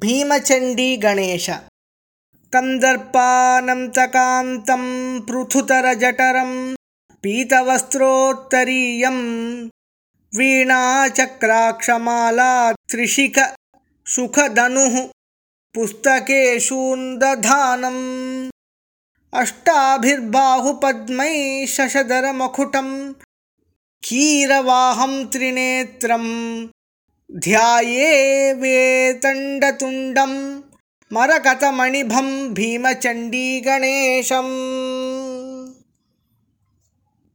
भीमचण्डीगणेश। कन्दर्पानन्तकान्तं पृथुतरजठरं पीतवस्त्रोत्तरीयं वीणाचक्राक्षमाला त्रिशिखसुखधनुः पुस्तकेषून्दधानम् अष्टाभिर्बाहुपद्मैः शशधरमकुटं कीरवाहं त्रिनेत्रं ध्यायेवेतण्डतुण्डं मरकतमणिभं भीमचण्डीगणेशम्